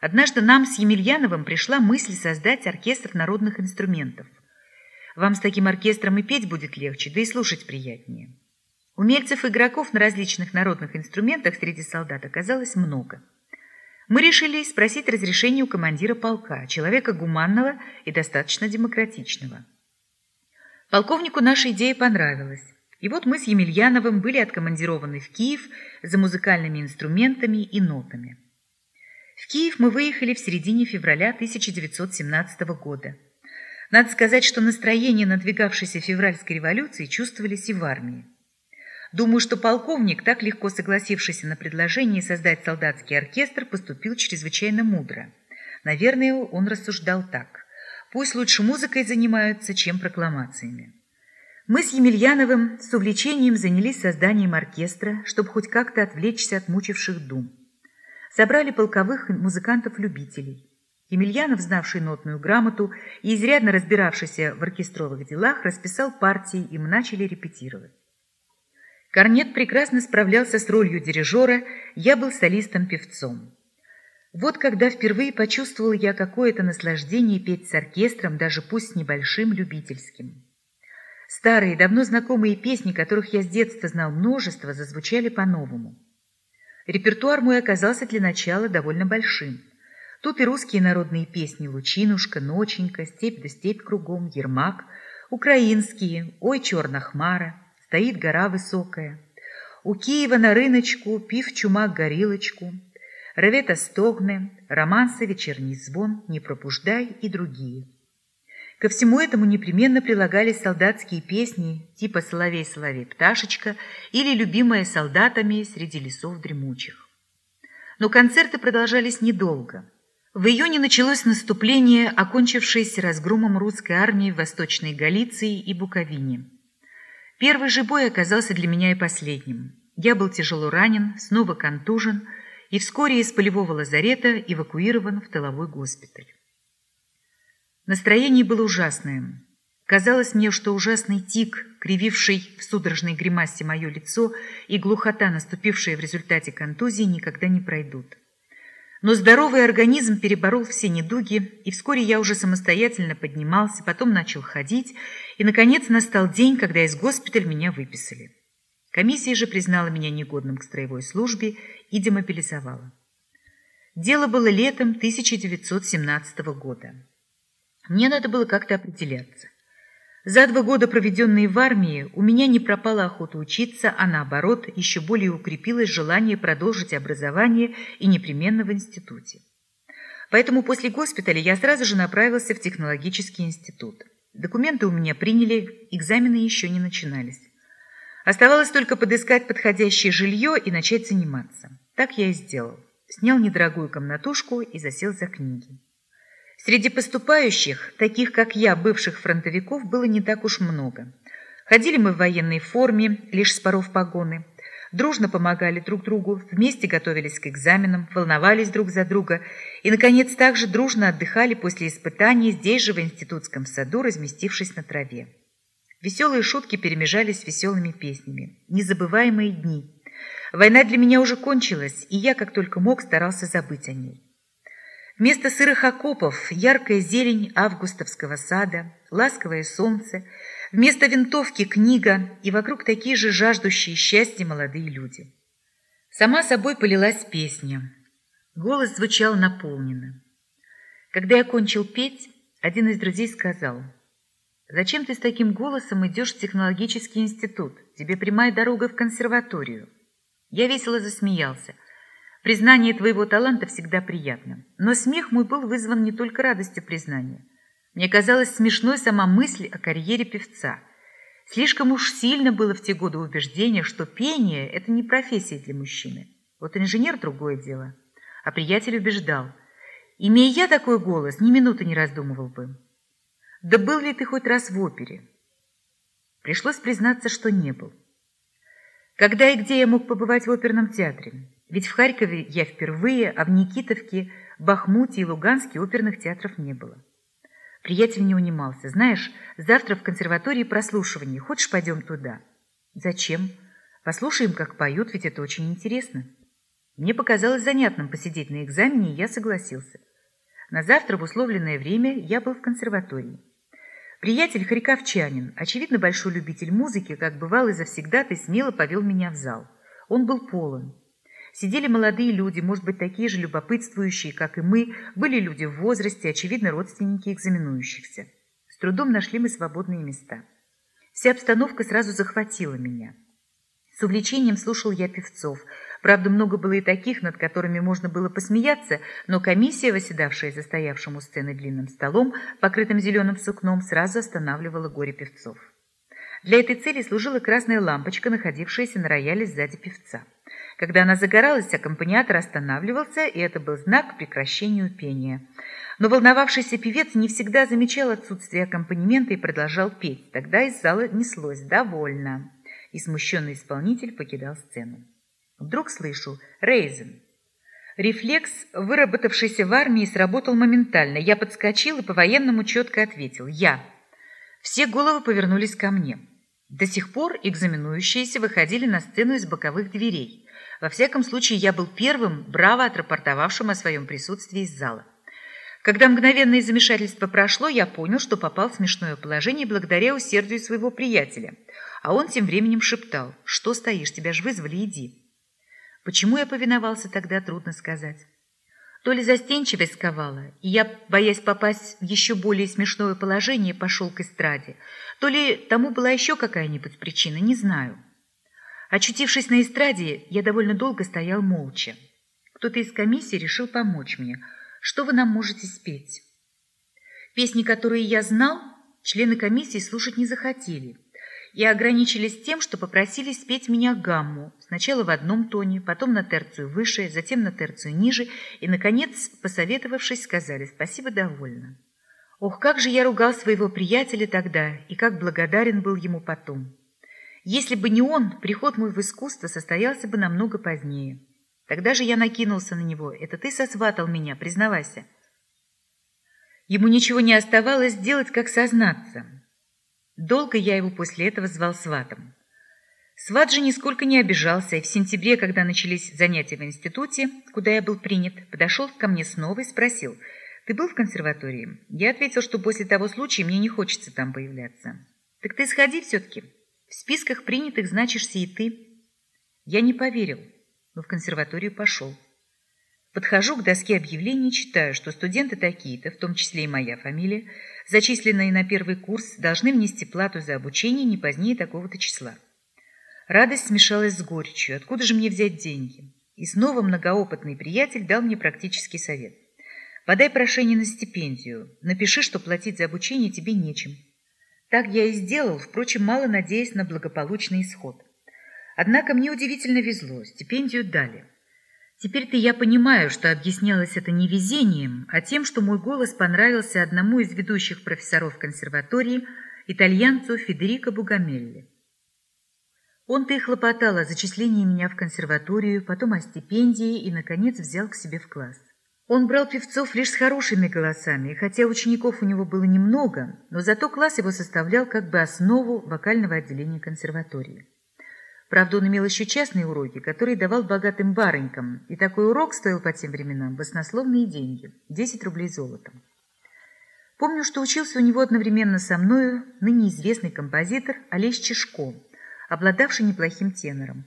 Однажды нам с Емельяновым пришла мысль создать оркестр народных инструментов. Вам с таким оркестром и петь будет легче, да и слушать приятнее. Умельцев-игроков на различных народных инструментах среди солдат оказалось много. Мы решили спросить разрешение у командира полка, человека гуманного и достаточно демократичного. Полковнику наша идея понравилась. И вот мы с Емельяновым были откомандированы в Киев за музыкальными инструментами и нотами. В Киев мы выехали в середине февраля 1917 года. Надо сказать, что настроение надвигавшейся февральской революции чувствовались и в армии. Думаю, что полковник, так легко согласившийся на предложение создать солдатский оркестр, поступил чрезвычайно мудро. Наверное, он рассуждал так. Пусть лучше музыкой занимаются, чем прокламациями. Мы с Емельяновым с увлечением занялись созданием оркестра, чтобы хоть как-то отвлечься от мучивших дум. Собрали полковых музыкантов-любителей. Емельянов, знавший нотную грамоту и изрядно разбиравшийся в оркестровых делах, расписал партии, и мы начали репетировать. Корнет прекрасно справлялся с ролью дирижера, я был солистом-певцом. Вот когда впервые почувствовал я какое-то наслаждение петь с оркестром, даже пусть небольшим любительским. Старые, давно знакомые песни, которых я с детства знал множество, зазвучали по-новому. Репертуар мой оказался для начала довольно большим. Тут и русские народные песни «Лучинушка», «Ноченька», «Степь да степь кругом», «Ермак», украинские «Ой, черна хмара», «Стоит гора высокая», «У Киева на рыночку, пив чумак горилочку», «Ревета стогне», «Романсы, вечерний звон», «Не пробуждай» и другие – Ко всему этому непременно прилагались солдатские песни типа «Соловей, соловей, пташечка» или «Любимая солдатами среди лесов дремучих». Но концерты продолжались недолго. В июне началось наступление, окончившееся разгромом русской армии в Восточной Галиции и Буковине. Первый же бой оказался для меня и последним. Я был тяжело ранен, снова контужен и вскоре из полевого лазарета эвакуирован в тыловой госпиталь. Настроение было ужасное. Казалось мне, что ужасный тик, крививший в судорожной гримасе мое лицо, и глухота, наступившая в результате контузии, никогда не пройдут. Но здоровый организм переборол все недуги, и вскоре я уже самостоятельно поднимался, потом начал ходить, и, наконец, настал день, когда из госпиталя меня выписали. Комиссия же признала меня негодным к строевой службе и демобилизовала. Дело было летом 1917 года. Мне надо было как-то определяться. За два года, проведенные в армии, у меня не пропала охота учиться, а наоборот, еще более укрепилось желание продолжить образование и непременно в институте. Поэтому после госпиталя я сразу же направился в технологический институт. Документы у меня приняли, экзамены еще не начинались. Оставалось только подыскать подходящее жилье и начать заниматься. Так я и сделал. Снял недорогую комнатушку и засел за книги. Среди поступающих, таких как я, бывших фронтовиков, было не так уж много. Ходили мы в военной форме, лишь с паров погоны. Дружно помогали друг другу, вместе готовились к экзаменам, волновались друг за друга и, наконец, также дружно отдыхали после испытаний здесь же, в институтском саду, разместившись на траве. Веселые шутки перемежались с веселыми песнями. Незабываемые дни. Война для меня уже кончилась, и я, как только мог, старался забыть о ней. Вместо сырых окопов яркая зелень августовского сада, ласковое солнце, вместо винтовки книга и вокруг такие же жаждущие счастья молодые люди. Сама собой полилась песня. Голос звучал наполненно. Когда я кончил петь, один из друзей сказал, «Зачем ты с таким голосом идешь в технологический институт? Тебе прямая дорога в консерваторию». Я весело засмеялся – Признание твоего таланта всегда приятно. Но смех мой был вызван не только радостью признания. Мне казалась смешной сама мысль о карьере певца. Слишком уж сильно было в те годы убеждение, что пение – это не профессия для мужчины. Вот инженер – другое дело. А приятель убеждал. Имея я такой голос, ни минуты не раздумывал бы. Да был ли ты хоть раз в опере? Пришлось признаться, что не был. Когда и где я мог побывать в оперном театре? Ведь в Харькове я впервые, а в Никитовке, Бахмуте и Луганске оперных театров не было. Приятель не унимался. «Знаешь, завтра в консерватории прослушивание. Хочешь, пойдем туда?» «Зачем? Послушаем, как поют, ведь это очень интересно». Мне показалось занятным посидеть на экзамене, и я согласился. На завтра в условленное время я был в консерватории. Приятель харьковчанин, очевидно большой любитель музыки, как бывал и завсегда, ты смело повел меня в зал. Он был полон. Сидели молодые люди, может быть, такие же любопытствующие, как и мы, были люди в возрасте, очевидно, родственники экзаменующихся. С трудом нашли мы свободные места. Вся обстановка сразу захватила меня. С увлечением слушал я певцов. Правда, много было и таких, над которыми можно было посмеяться, но комиссия, восседавшая за стоявшим у сцены длинным столом, покрытым зеленым сукном, сразу останавливала горе певцов. Для этой цели служила красная лампочка, находившаяся на рояле сзади певца. Когда она загоралась, аккомпаниатор останавливался, и это был знак к прекращению пения. Но волновавшийся певец не всегда замечал отсутствие аккомпанемента и продолжал петь. Тогда из зала неслось «довольно» и смущенный исполнитель покидал сцену. Вдруг слышу «Рейзен». Рефлекс, выработавшийся в армии, сработал моментально. Я подскочил и по-военному четко ответил «Я». Все головы повернулись ко мне. До сих пор экзаменующиеся выходили на сцену из боковых дверей. Во всяком случае, я был первым, браво отрапортовавшим о своем присутствии из зала. Когда мгновенное замешательство прошло, я понял, что попал в смешное положение благодаря усердию своего приятеля – а он тем временем шептал, что стоишь, тебя ж вызвали, иди. Почему я повиновался тогда, трудно сказать. То ли застенчивость сковала, и я, боясь попасть в еще более смешное положение, пошел к эстраде, то ли тому была еще какая-нибудь причина, не знаю. Очутившись на эстраде, я довольно долго стоял молча. Кто-то из комиссии решил помочь мне. Что вы нам можете спеть? Песни, которые я знал, члены комиссии слушать не захотели и ограничились тем, что попросили спеть меня гамму, сначала в одном тоне, потом на терцию выше, затем на терцию ниже, и, наконец, посоветовавшись, сказали «спасибо, довольно». Ох, как же я ругал своего приятеля тогда, и как благодарен был ему потом. Если бы не он, приход мой в искусство состоялся бы намного позднее. Тогда же я накинулся на него. Это ты сосватал меня, признавайся. Ему ничего не оставалось делать, как сознаться. Долго я его после этого звал сватом. Сват же нисколько не обижался, и в сентябре, когда начались занятия в институте, куда я был принят, подошел ко мне снова и спросил, «Ты был в консерватории?» Я ответил, что после того случая мне не хочется там появляться. «Так ты сходи все-таки. В списках принятых значишься и ты». Я не поверил, но в консерваторию пошел. Подхожу к доске объявлений читаю, что студенты такие-то, в том числе и моя фамилия, зачисленные на первый курс, должны внести плату за обучение не позднее такого-то числа. Радость смешалась с горечью. Откуда же мне взять деньги? И снова многоопытный приятель дал мне практический совет. Подай прошение на стипендию. Напиши, что платить за обучение тебе нечем. Так я и сделал, впрочем, мало надеясь на благополучный исход. Однако мне удивительно везло. Стипендию дали. Теперь-то я понимаю, что объяснялось это не везением, а тем, что мой голос понравился одному из ведущих профессоров консерватории, итальянцу Федерико Бугамелли. Он-то и хлопотал о зачислении меня в консерваторию, потом о стипендии и, наконец, взял к себе в класс. Он брал певцов лишь с хорошими голосами, хотя учеников у него было немного, но зато класс его составлял как бы основу вокального отделения консерватории. Правда, он имел еще частные уроки, которые давал богатым барынькам, и такой урок стоил по тем временам баснословные деньги – 10 рублей золотом. Помню, что учился у него одновременно со мною ныне известный композитор Олесь Чешко, обладавший неплохим тенором.